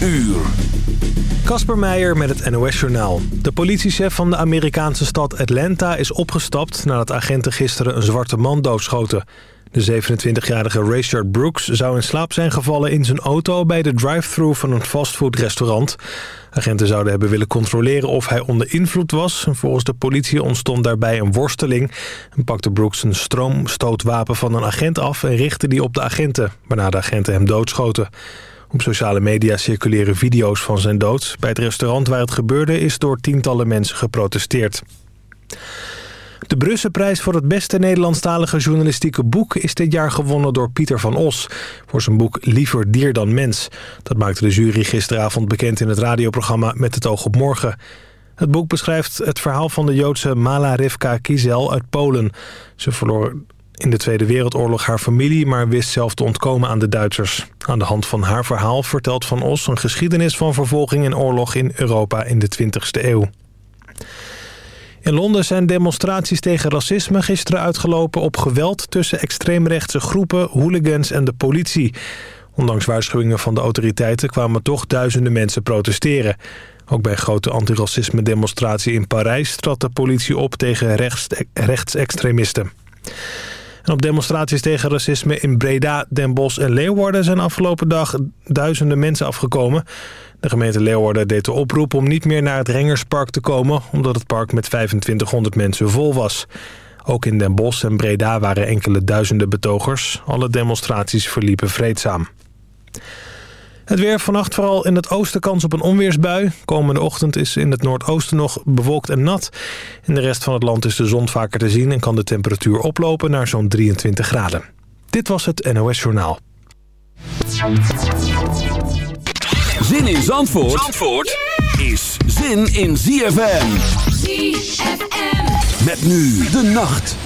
uur. Kasper Meijer met het NOS-journaal. De politiechef van de Amerikaanse stad Atlanta is opgestapt... nadat agenten gisteren een zwarte man doodschoten. De 27-jarige Rayshard Brooks zou in slaap zijn gevallen in zijn auto... bij de drive-thru van een fastfoodrestaurant. Agenten zouden hebben willen controleren of hij onder invloed was. Volgens de politie ontstond daarbij een worsteling... en pakte Brooks een stroomstootwapen van een agent af... en richtte die op de agenten, waarna de agenten hem doodschoten. Op sociale media circuleren video's van zijn dood. Bij het restaurant waar het gebeurde is door tientallen mensen geprotesteerd. De Brusselprijs voor het beste Nederlandstalige journalistieke boek... is dit jaar gewonnen door Pieter van Os... voor zijn boek Liever dier dan mens. Dat maakte de jury gisteravond bekend in het radioprogramma Met het oog op morgen. Het boek beschrijft het verhaal van de Joodse Mala Rivka Kizel uit Polen. Ze verloor in de Tweede Wereldoorlog haar familie... maar wist zelf te ontkomen aan de Duitsers. Aan de hand van haar verhaal vertelt Van Os een geschiedenis van vervolging en oorlog in Europa in de 20e eeuw. In Londen zijn demonstraties tegen racisme gisteren uitgelopen op geweld tussen extreemrechtse groepen, hooligans en de politie. Ondanks waarschuwingen van de autoriteiten kwamen toch duizenden mensen protesteren. Ook bij grote antiracisme demonstratie in Parijs trad de politie op tegen rechts, rechtsextremisten. Op demonstraties tegen racisme in Breda, Den Bosch en Leeuwarden... zijn afgelopen dag duizenden mensen afgekomen. De gemeente Leeuwarden deed de oproep om niet meer naar het Rengerspark te komen... omdat het park met 2500 mensen vol was. Ook in Den Bosch en Breda waren enkele duizenden betogers. Alle demonstraties verliepen vreedzaam. Het weer vannacht vooral in het oosten kans op een onweersbui. Komende ochtend is in het noordoosten nog bewolkt en nat. In de rest van het land is de zon vaker te zien... en kan de temperatuur oplopen naar zo'n 23 graden. Dit was het NOS Journaal. Zin in Zandvoort, Zandvoort is zin in ZFM. ZFM. Met nu de nacht.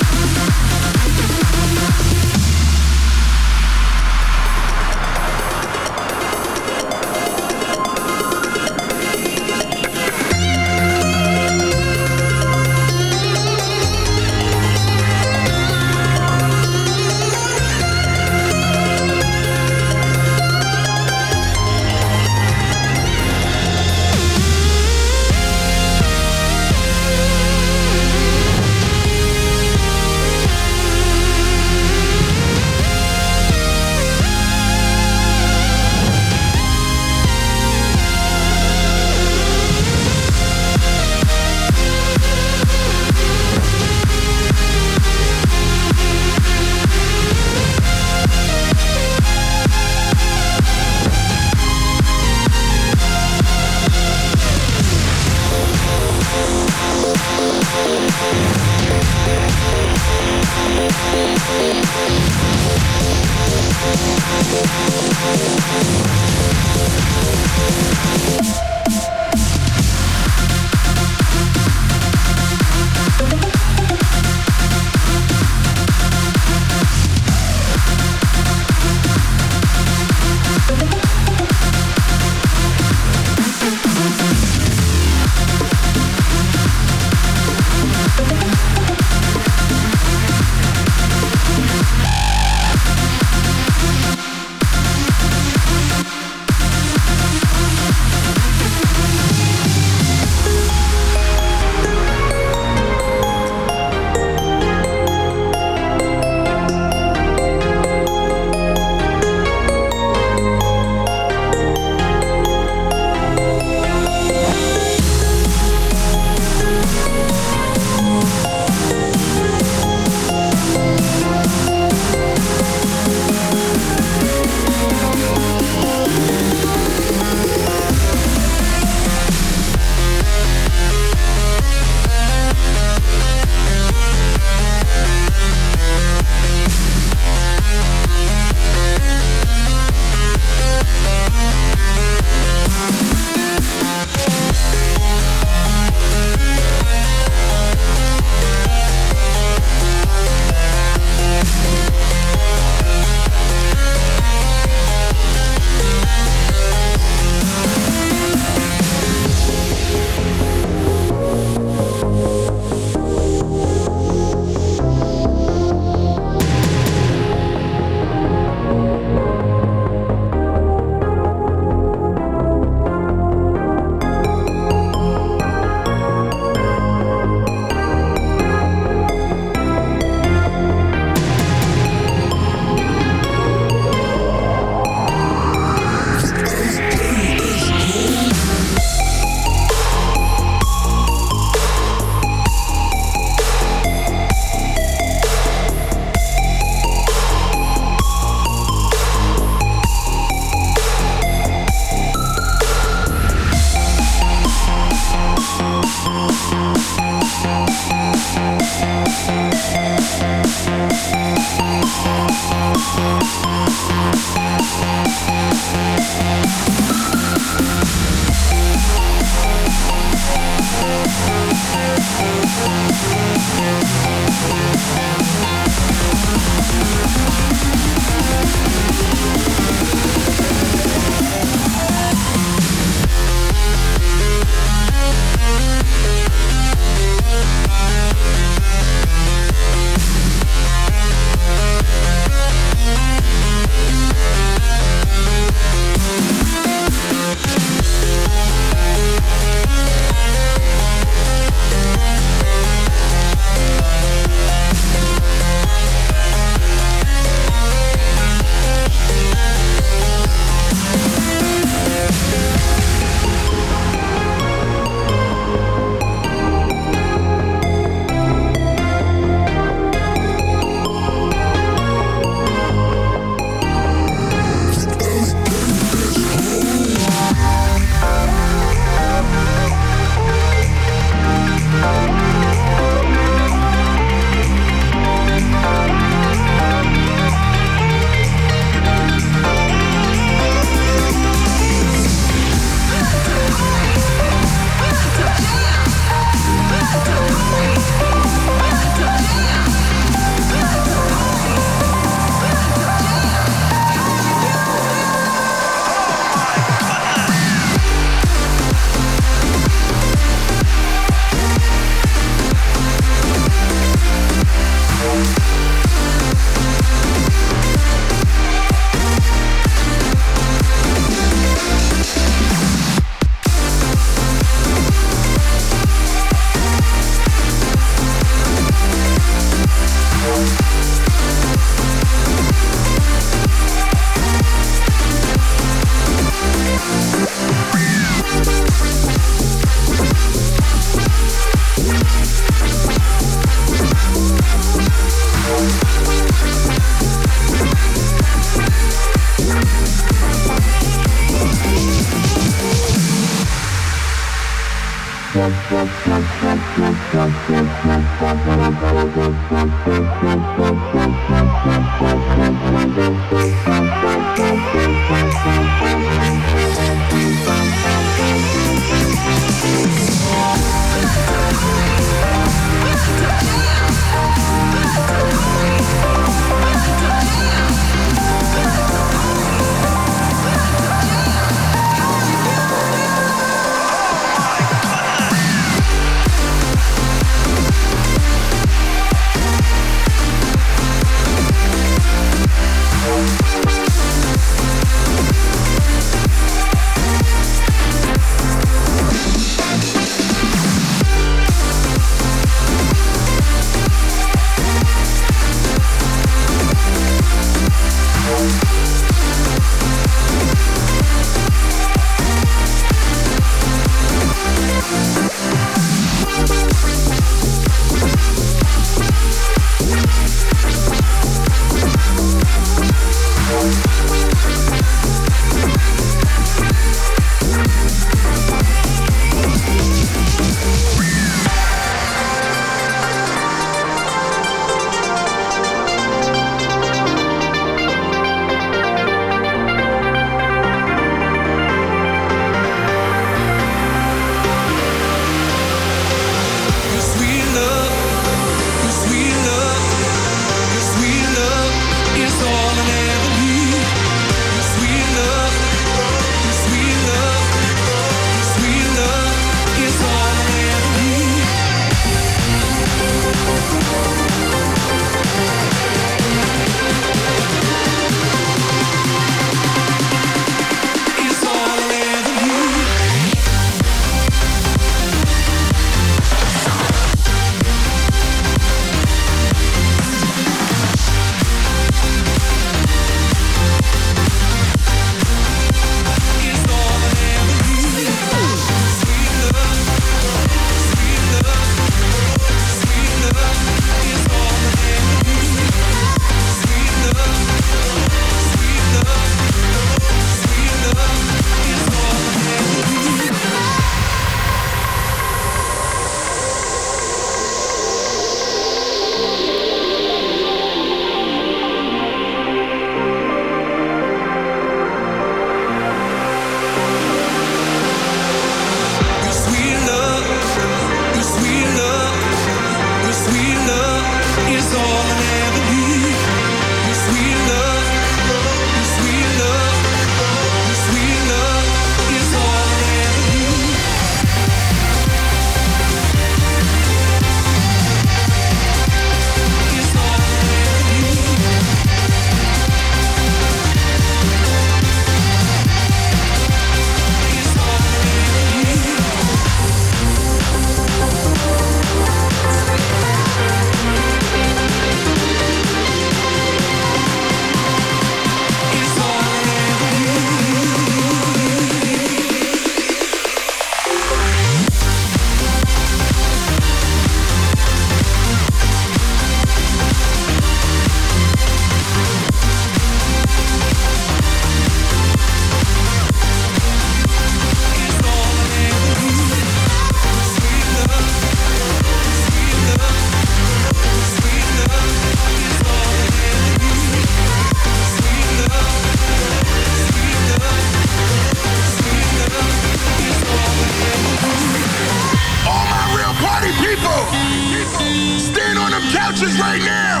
right now.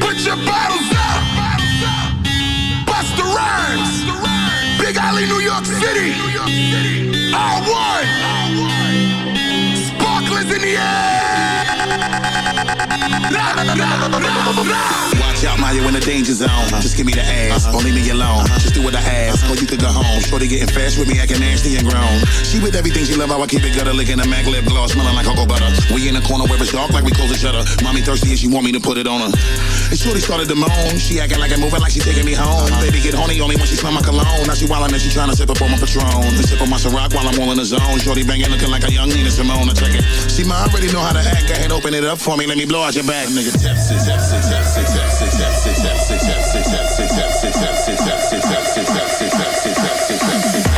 Put your bottles up. Bust the rhymes. Big Alley, New York City. All one. Sparklers in the air. Nah, nah, nah, nah. Y'all Maya in the danger zone. Uh-huh. Just give me the ass, uh-huh. leave me alone. Uh-huh. Just do what I ask, or you could go home. Shorty getting fast with me, acting nasty and grown. She with everything she love, how I keep it gutter, licking the Mac lip gloss, smelling like cocoa butter. We in the corner where it's dark, like we close the shutter. Mommy thirsty and she want me to put it on her. And shorty started to moan. She acting like I'm moving, like she taking me home. Baby get horny only when she smell my cologne. Now she wildin' and she trying to sip up on my Patron. And sip on my Ciroc while I'm all in the zone. Shorty banging, looking like a young Nina Simone. I check it. See, ma, I already know how to act. Go ahead, open it up for me. Let me blow out your back, nigga. Tap six, tap six, tap six, tap six. Thank you.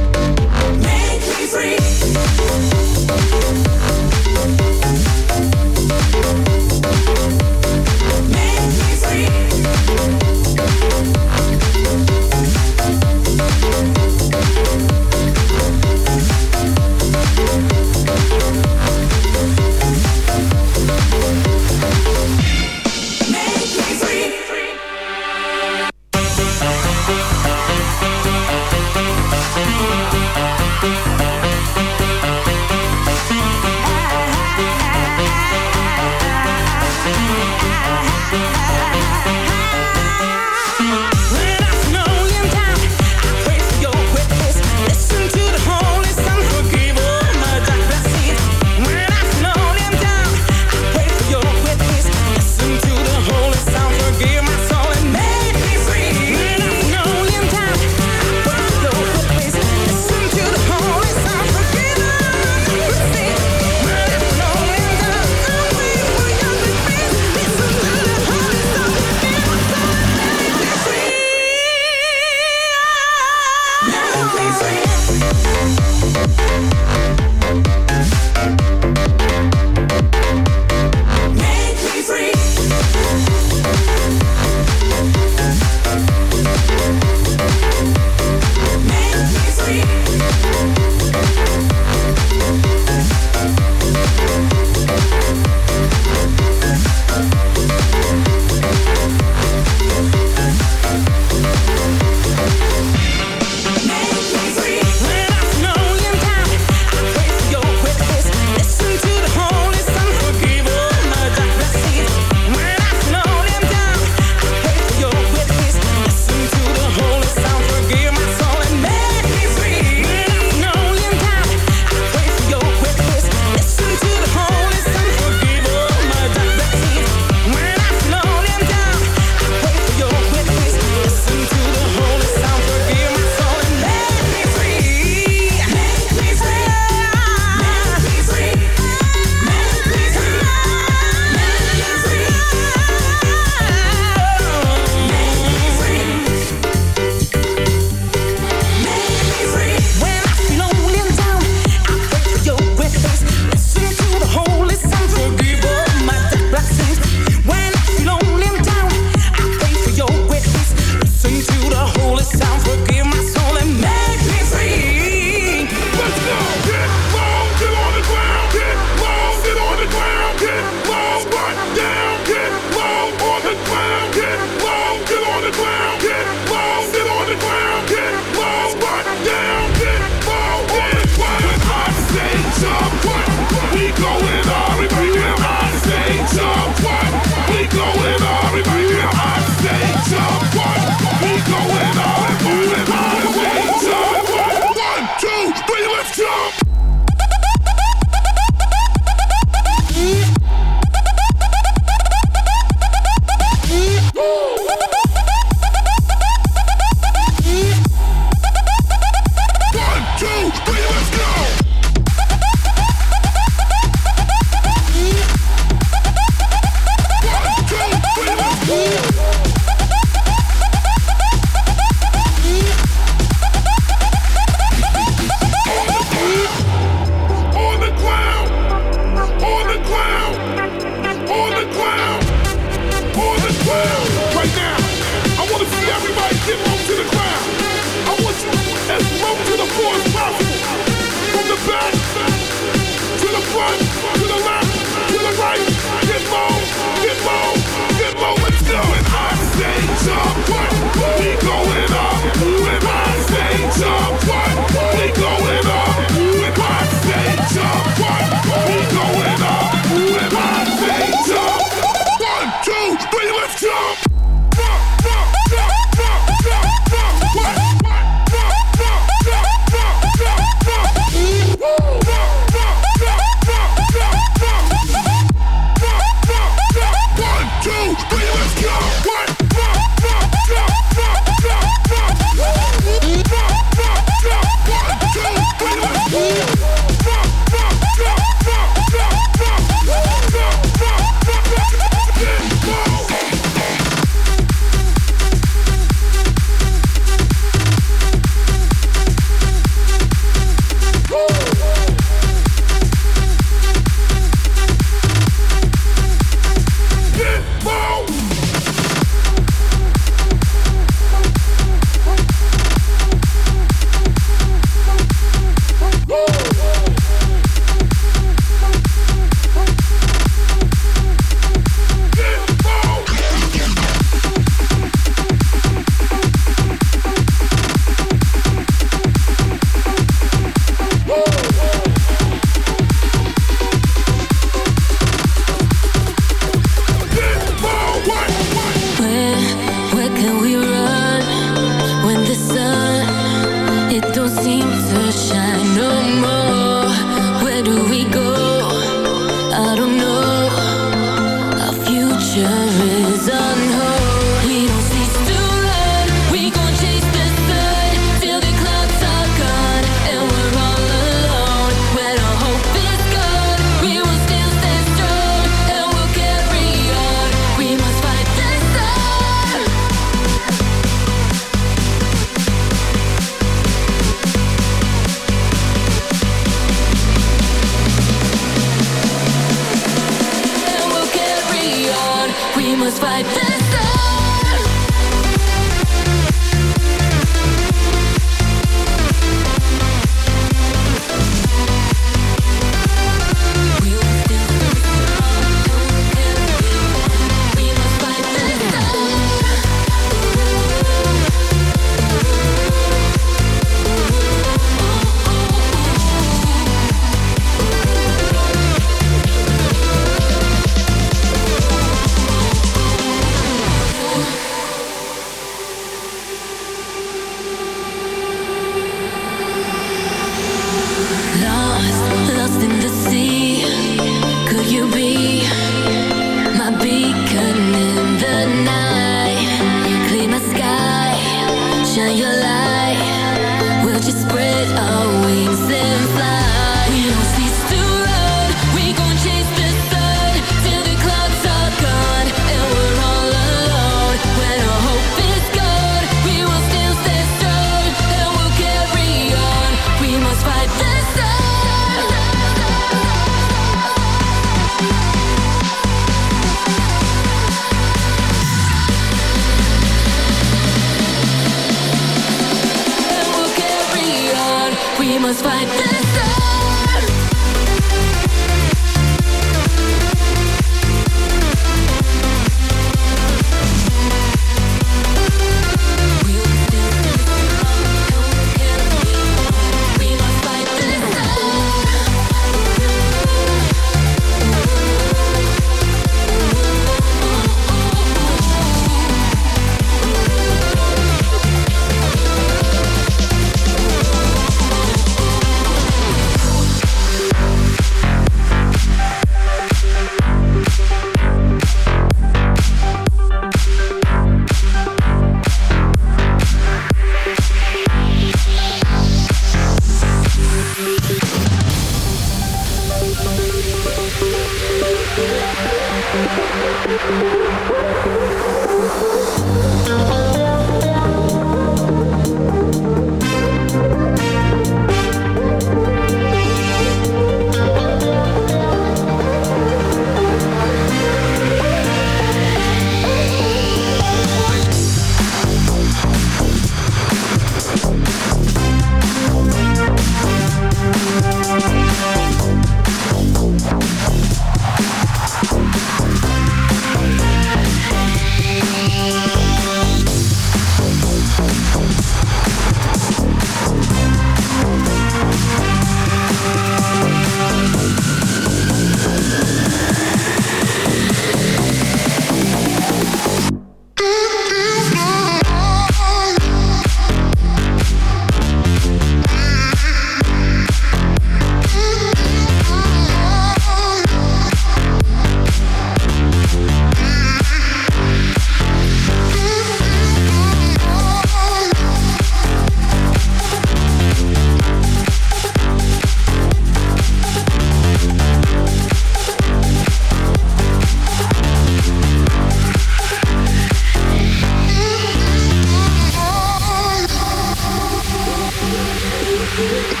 Thank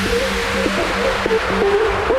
you.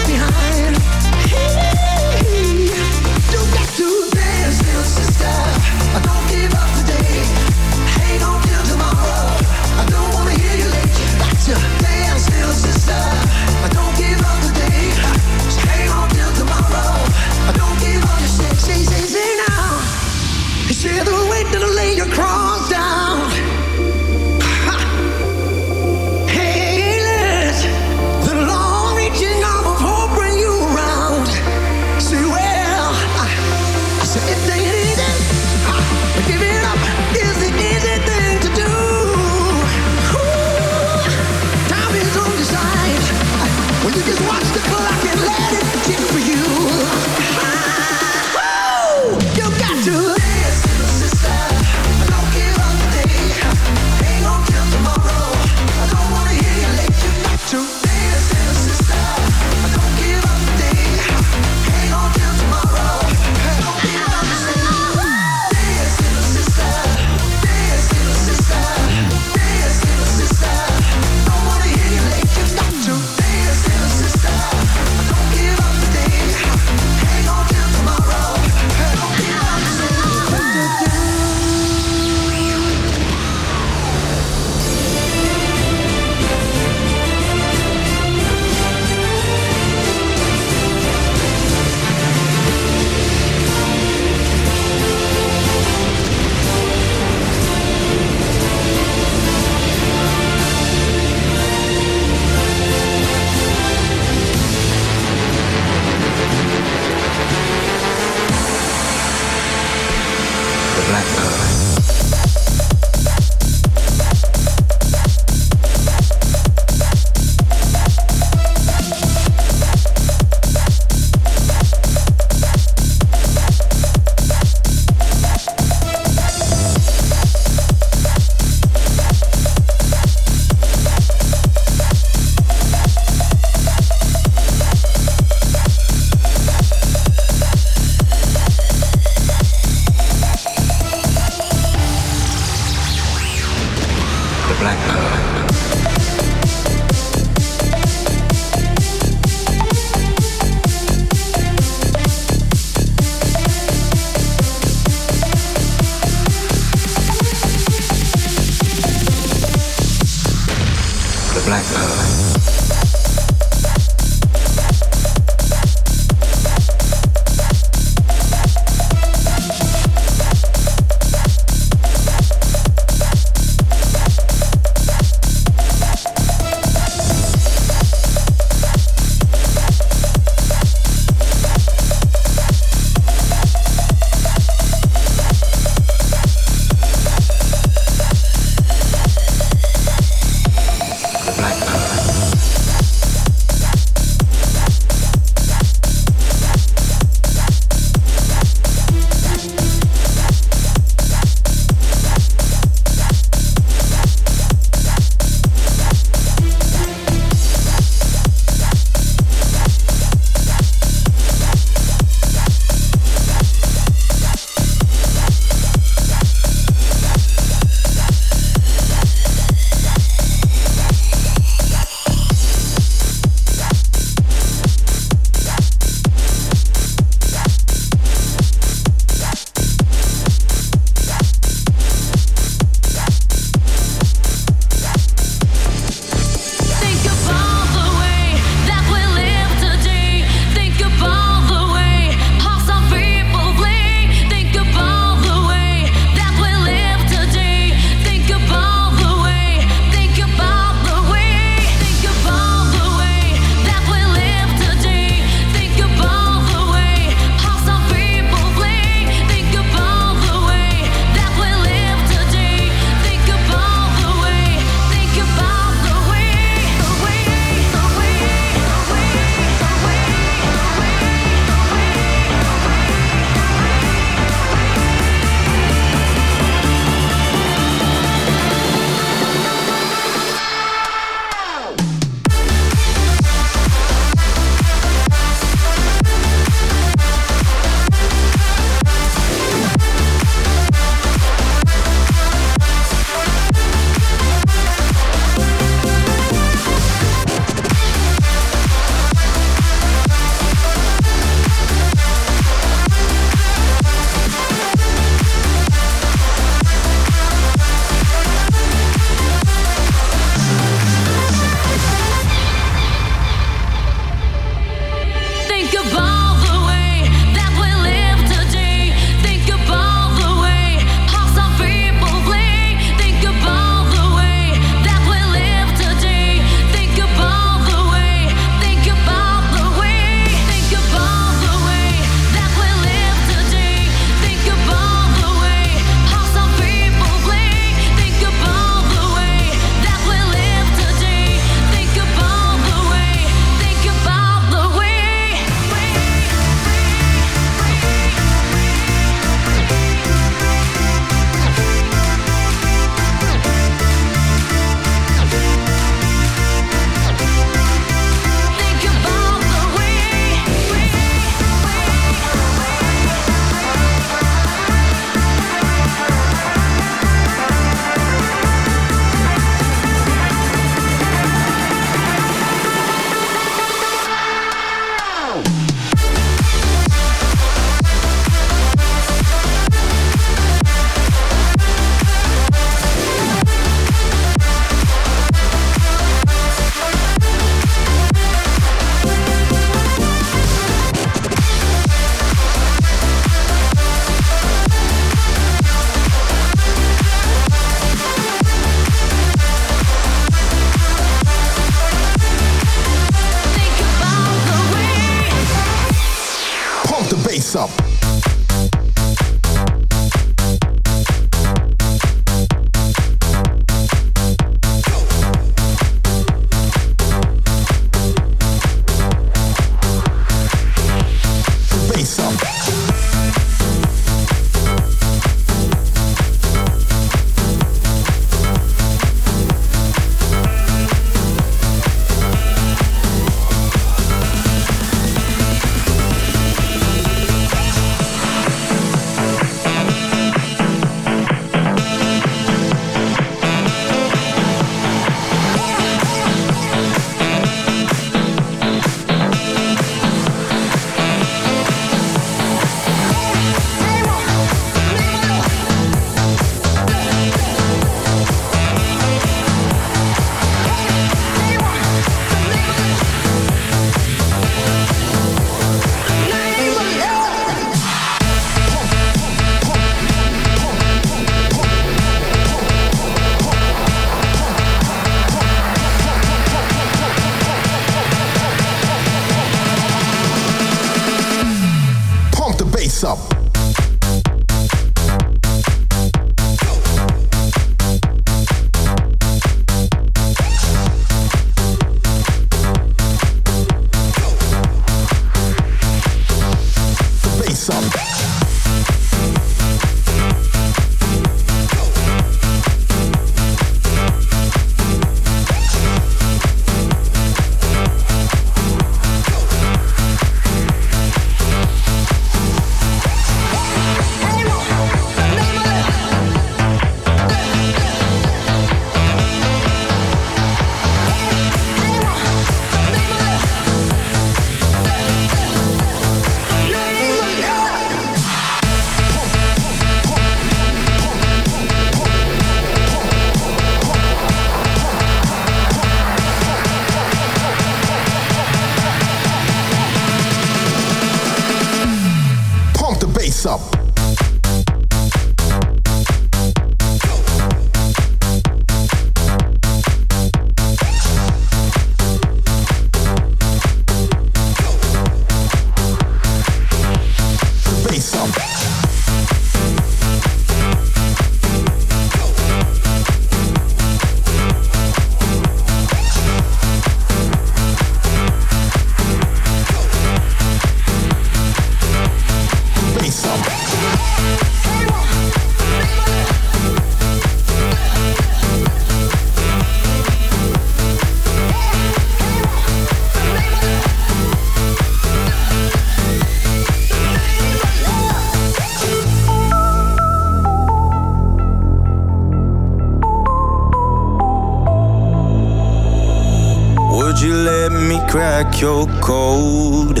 your code?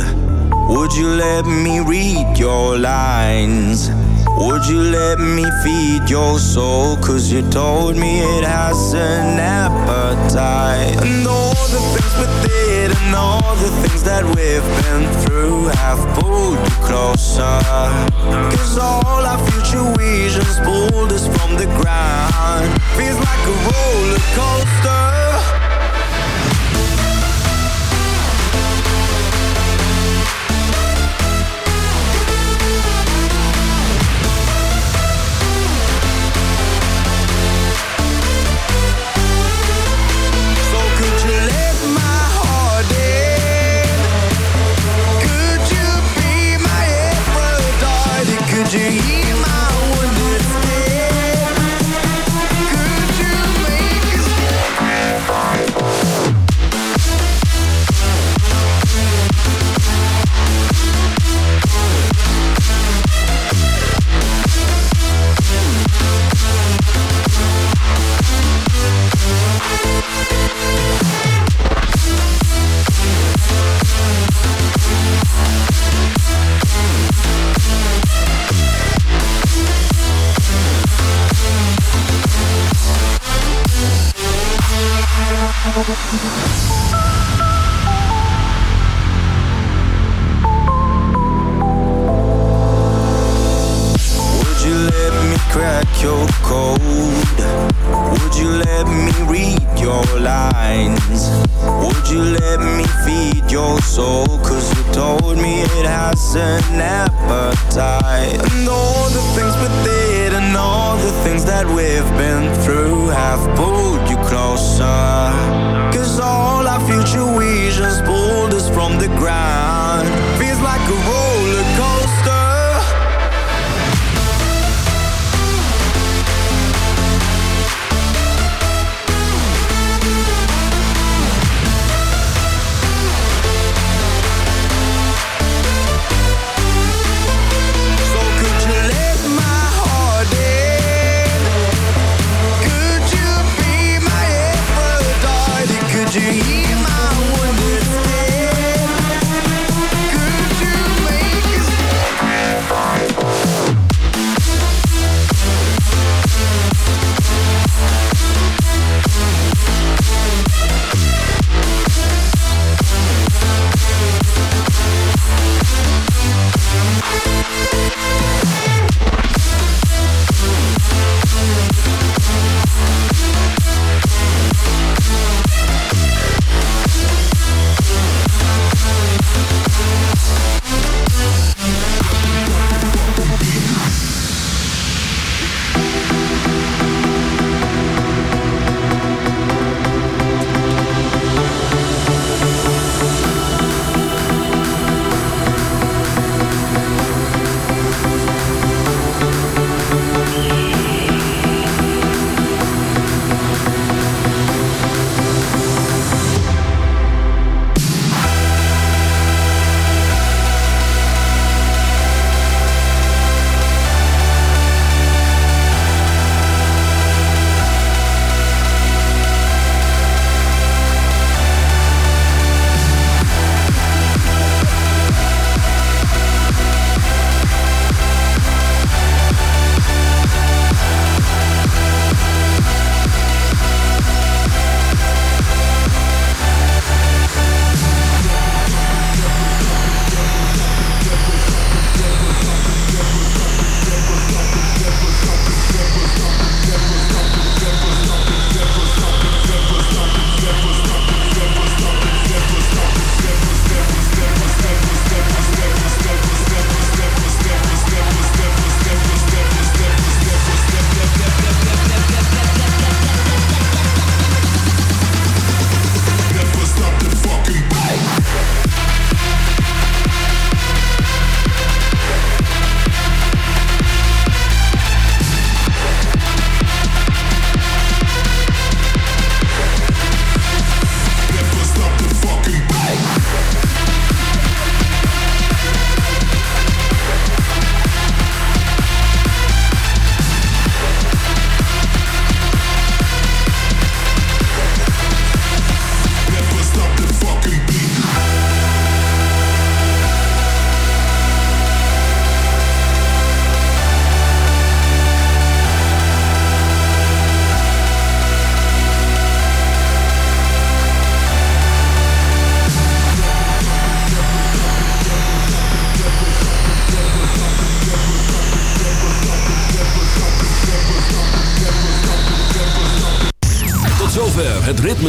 Would you let me read your lines? Would you let me feed your soul? Cause you told me it has an appetite. And all the things we did and all the things that we've been through have pulled you closer. Cause all our future visions pulled us from the ground. Feels like a roller coaster.